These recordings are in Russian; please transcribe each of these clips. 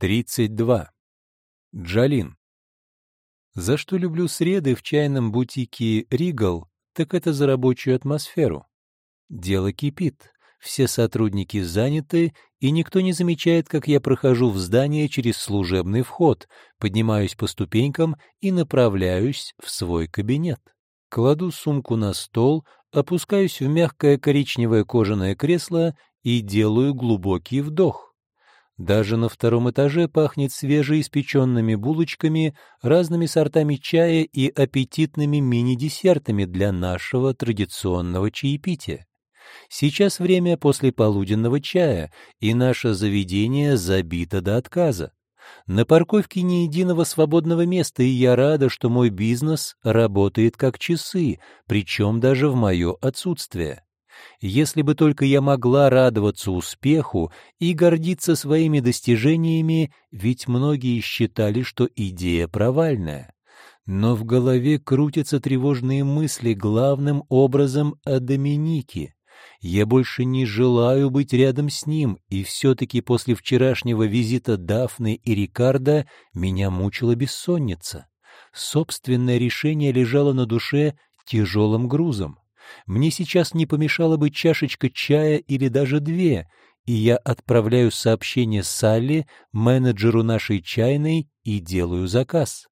32. Джалин. За что люблю среды в чайном бутике «Ригал», так это за рабочую атмосферу. Дело кипит, все сотрудники заняты, и никто не замечает, как я прохожу в здание через служебный вход, поднимаюсь по ступенькам и направляюсь в свой кабинет. Кладу сумку на стол, опускаюсь в мягкое коричневое кожаное кресло и делаю глубокий вдох. Даже на втором этаже пахнет свежеиспеченными булочками, разными сортами чая и аппетитными мини-десертами для нашего традиционного чаепития. Сейчас время после полуденного чая, и наше заведение забито до отказа. На парковке ни единого свободного места, и я рада, что мой бизнес работает как часы, причем даже в мое отсутствие. Если бы только я могла радоваться успеху и гордиться своими достижениями, ведь многие считали, что идея провальная. Но в голове крутятся тревожные мысли главным образом о Доминике. Я больше не желаю быть рядом с ним, и все-таки после вчерашнего визита Дафны и Рикардо меня мучила бессонница. Собственное решение лежало на душе тяжелым грузом. Мне сейчас не помешала бы чашечка чая или даже две, и я отправляю сообщение Салли, менеджеру нашей чайной, и делаю заказ.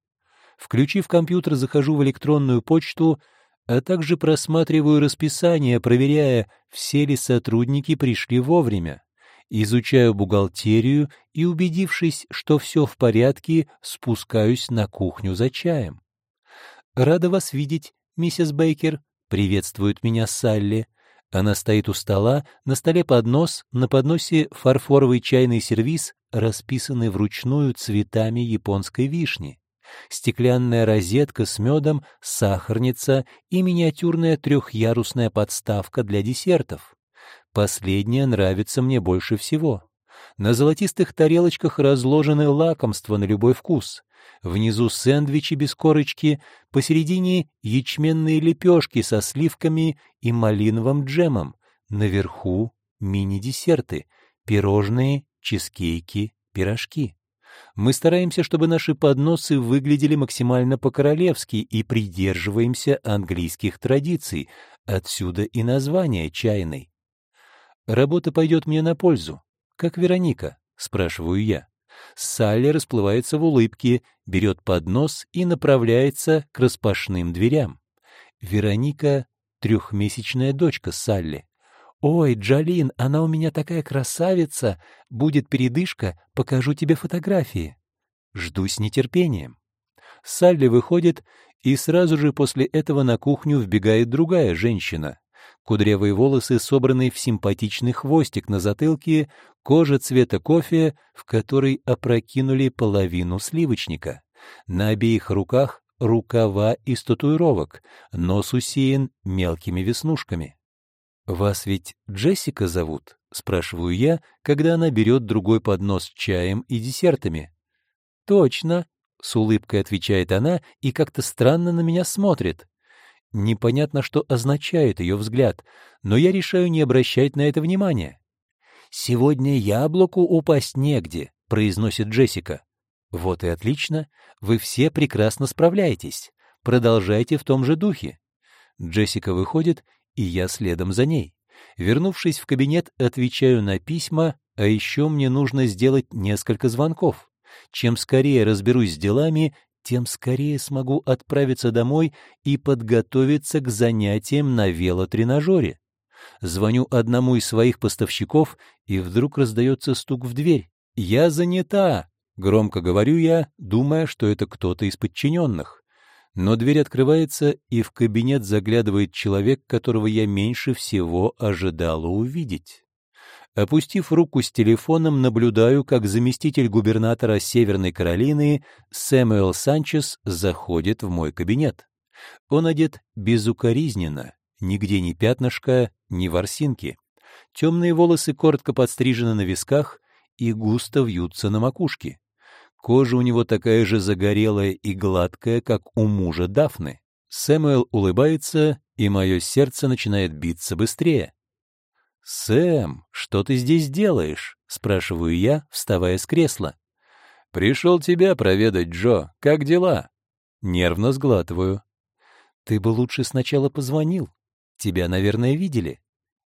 Включив компьютер, захожу в электронную почту, а также просматриваю расписание, проверяя, все ли сотрудники пришли вовремя. Изучаю бухгалтерию и, убедившись, что все в порядке, спускаюсь на кухню за чаем. «Рада вас видеть, миссис Бейкер», Приветствует меня Салли. Она стоит у стола, на столе поднос, на подносе фарфоровый чайный сервиз, расписанный вручную цветами японской вишни. Стеклянная розетка с медом, сахарница и миниатюрная трехъярусная подставка для десертов. Последняя нравится мне больше всего. На золотистых тарелочках разложены лакомства на любой вкус внизу сэндвичи без корочки, посередине ячменные лепешки со сливками и малиновым джемом, наверху мини-десерты, пирожные, чизкейки, пирожки. Мы стараемся, чтобы наши подносы выглядели максимально по-королевски и придерживаемся английских традиций, отсюда и название чайной. Работа пойдет мне на пользу. Как Вероника, спрашиваю я. Салли расплывается в улыбке, берет поднос и направляется к распашным дверям. Вероника — трехмесячная дочка Салли. «Ой, Джалин, она у меня такая красавица! Будет передышка, покажу тебе фотографии». Жду с нетерпением. Салли выходит, и сразу же после этого на кухню вбегает другая женщина. Кудрявые волосы собраны в симпатичный хвостик на затылке, кожа цвета кофе, в которой опрокинули половину сливочника. На обеих руках рукава из татуировок, нос усеян мелкими веснушками. «Вас ведь Джессика зовут?» — спрашиваю я, когда она берет другой поднос с чаем и десертами. «Точно», — с улыбкой отвечает она и как-то странно на меня смотрит. Непонятно, что означает ее взгляд, но я решаю не обращать на это внимания. «Сегодня яблоку упасть негде», — произносит Джессика. «Вот и отлично. Вы все прекрасно справляетесь. Продолжайте в том же духе». Джессика выходит, и я следом за ней. Вернувшись в кабинет, отвечаю на письма, а еще мне нужно сделать несколько звонков. Чем скорее разберусь с делами, тем скорее смогу отправиться домой и подготовиться к занятиям на велотренажере. Звоню одному из своих поставщиков, и вдруг раздается стук в дверь. «Я занята!» — громко говорю я, думая, что это кто-то из подчиненных. Но дверь открывается, и в кабинет заглядывает человек, которого я меньше всего ожидала увидеть. Опустив руку с телефоном, наблюдаю, как заместитель губернатора Северной Каролины Сэмюэл Санчес заходит в мой кабинет. Он одет безукоризненно, нигде ни пятнышка, ни ворсинки. Темные волосы коротко подстрижены на висках и густо вьются на макушке. Кожа у него такая же загорелая и гладкая, как у мужа Дафны. Сэмюэл улыбается, и мое сердце начинает биться быстрее. «Сэм, что ты здесь делаешь?» — спрашиваю я, вставая с кресла. «Пришел тебя проведать, Джо. Как дела?» Нервно сглатываю. «Ты бы лучше сначала позвонил. Тебя, наверное, видели».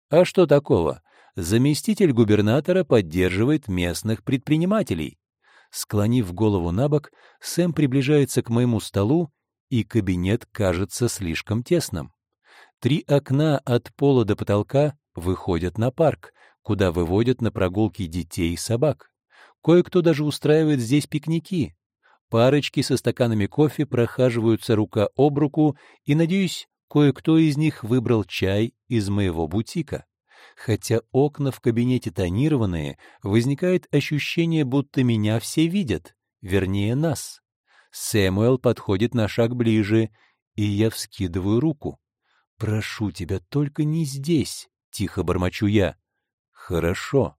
«А что такого? Заместитель губернатора поддерживает местных предпринимателей». Склонив голову на бок, Сэм приближается к моему столу, и кабинет кажется слишком тесным. Три окна от пола до потолка выходят на парк, куда выводят на прогулки детей и собак. Кое-кто даже устраивает здесь пикники. Парочки со стаканами кофе прохаживаются рука об руку, и, надеюсь, кое-кто из них выбрал чай из моего бутика. Хотя окна в кабинете тонированные, возникает ощущение, будто меня все видят, вернее, нас. Сэмуэл подходит на шаг ближе, и я вскидываю руку. «Прошу тебя, только не здесь», — тихо бормочу я. «Хорошо».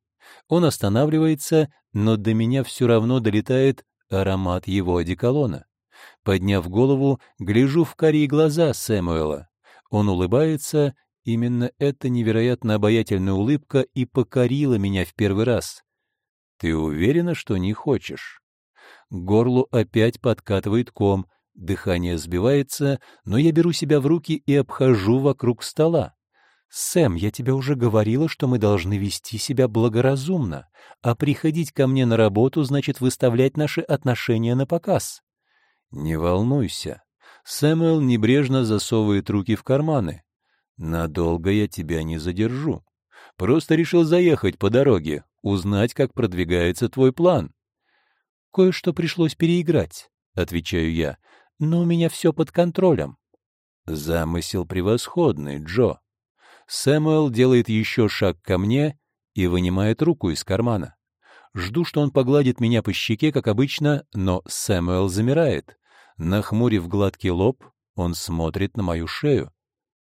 Он останавливается, но до меня все равно долетает аромат его одеколона. Подняв голову, гляжу в карие глаза Сэмуэла. Он улыбается, именно эта невероятно обаятельная улыбка и покорила меня в первый раз. «Ты уверена, что не хочешь?» К горлу опять подкатывает ком, дыхание сбивается, но я беру себя в руки и обхожу вокруг стола. «Сэм, я тебе уже говорила, что мы должны вести себя благоразумно, а приходить ко мне на работу значит выставлять наши отношения на показ». «Не волнуйся». Сэмюэл небрежно засовывает руки в карманы. «Надолго я тебя не задержу. Просто решил заехать по дороге, узнать, как продвигается твой план». «Кое-что пришлось переиграть», — отвечаю я, — «но у меня все под контролем». «Замысел превосходный, Джо», Сэмюэл делает еще шаг ко мне и вынимает руку из кармана. Жду, что он погладит меня по щеке, как обычно, но Сэмюэл замирает. Нахмурив гладкий лоб, он смотрит на мою шею.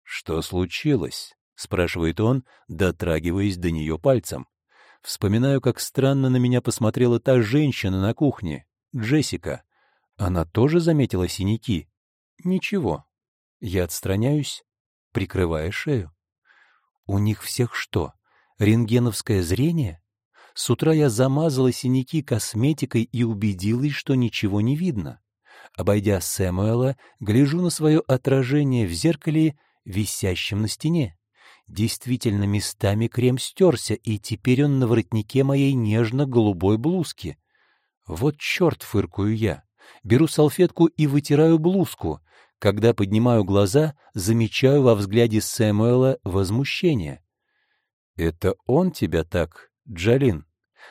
«Что случилось?» — спрашивает он, дотрагиваясь до нее пальцем. Вспоминаю, как странно на меня посмотрела та женщина на кухне, Джессика. Она тоже заметила синяки? Ничего. Я отстраняюсь, прикрывая шею. У них всех что, рентгеновское зрение? С утра я замазала синяки косметикой и убедилась, что ничего не видно. Обойдя Сэмуэла, гляжу на свое отражение в зеркале, висящем на стене. Действительно, местами крем стерся, и теперь он на воротнике моей нежно-голубой блузки. Вот черт, фыркую я. Беру салфетку и вытираю блузку. Когда поднимаю глаза, замечаю во взгляде Сэмуэла возмущение. «Это он тебя так, Джалин?»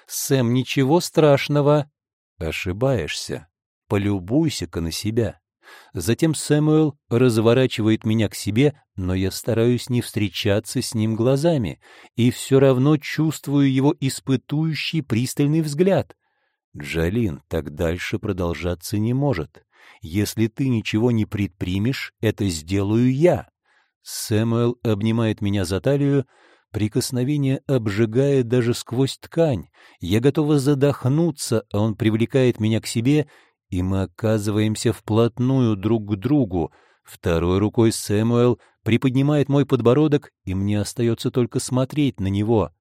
«Сэм, ничего страшного!» «Ошибаешься. Полюбуйся-ка на себя». Затем Сэмуэл разворачивает меня к себе, но я стараюсь не встречаться с ним глазами, и все равно чувствую его испытующий пристальный взгляд. «Джалин, так дальше продолжаться не может. Если ты ничего не предпримешь, это сделаю я. Сэмюэл обнимает меня за талию, прикосновение обжигает даже сквозь ткань. Я готова задохнуться, а он привлекает меня к себе, и мы оказываемся вплотную друг к другу. Второй рукой Сэмюэл приподнимает мой подбородок, и мне остается только смотреть на него.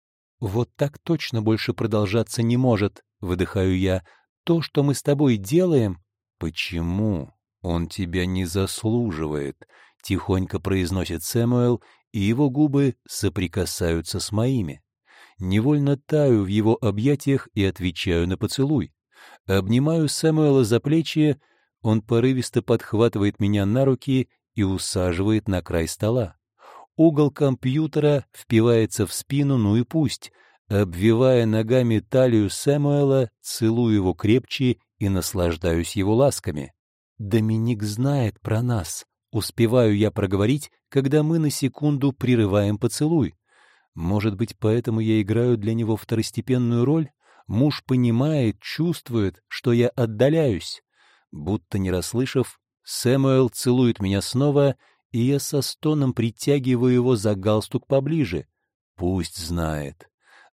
«Вот так точно больше продолжаться не может», — выдыхаю я. «То, что мы с тобой делаем, «Почему? Он тебя не заслуживает», — тихонько произносит Сэмуэл, и его губы соприкасаются с моими. Невольно таю в его объятиях и отвечаю на поцелуй. Обнимаю Сэмуэла за плечи, он порывисто подхватывает меня на руки и усаживает на край стола. Угол компьютера впивается в спину, ну и пусть. Обвивая ногами талию Сэмуэла, целую его крепче и наслаждаюсь его ласками. Доминик знает про нас. Успеваю я проговорить, когда мы на секунду прерываем поцелуй. Может быть, поэтому я играю для него второстепенную роль? Муж понимает, чувствует, что я отдаляюсь. Будто не расслышав, Сэмуэл целует меня снова, и я со стоном притягиваю его за галстук поближе. Пусть знает.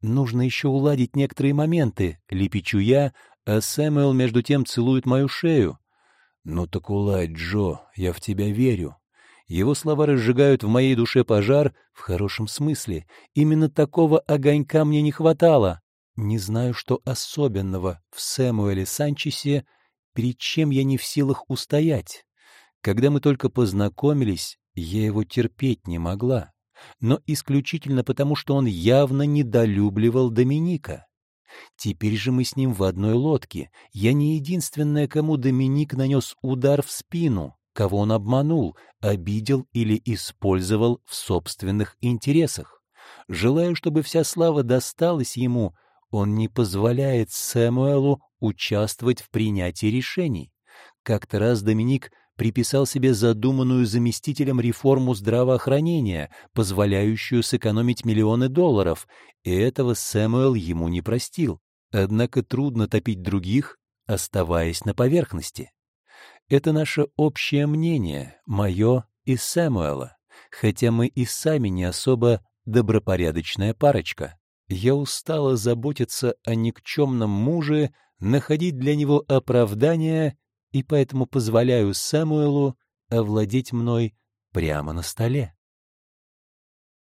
Нужно еще уладить некоторые моменты, лепечу я, а Сэмюэл между тем целует мою шею. «Ну так уладь, Джо, я в тебя верю». Его слова разжигают в моей душе пожар в хорошем смысле. Именно такого огонька мне не хватало. Не знаю, что особенного в Сэмуэле Санчесе, перед чем я не в силах устоять. Когда мы только познакомились, я его терпеть не могла, но исключительно потому, что он явно недолюбливал Доминика. Теперь же мы с ним в одной лодке. Я не единственная, кому Доминик нанес удар в спину, кого он обманул, обидел или использовал в собственных интересах. Желаю, чтобы вся слава досталась ему, он не позволяет Сэмуэлу участвовать в принятии решений. Как-то раз Доминик приписал себе задуманную заместителем реформу здравоохранения, позволяющую сэкономить миллионы долларов, и этого Сэмюэл ему не простил. Однако трудно топить других, оставаясь на поверхности. Это наше общее мнение, мое и Сэмуэла, хотя мы и сами не особо добропорядочная парочка. Я устала заботиться о никчемном муже, находить для него оправдания и поэтому позволяю Самуэлу овладеть мной прямо на столе.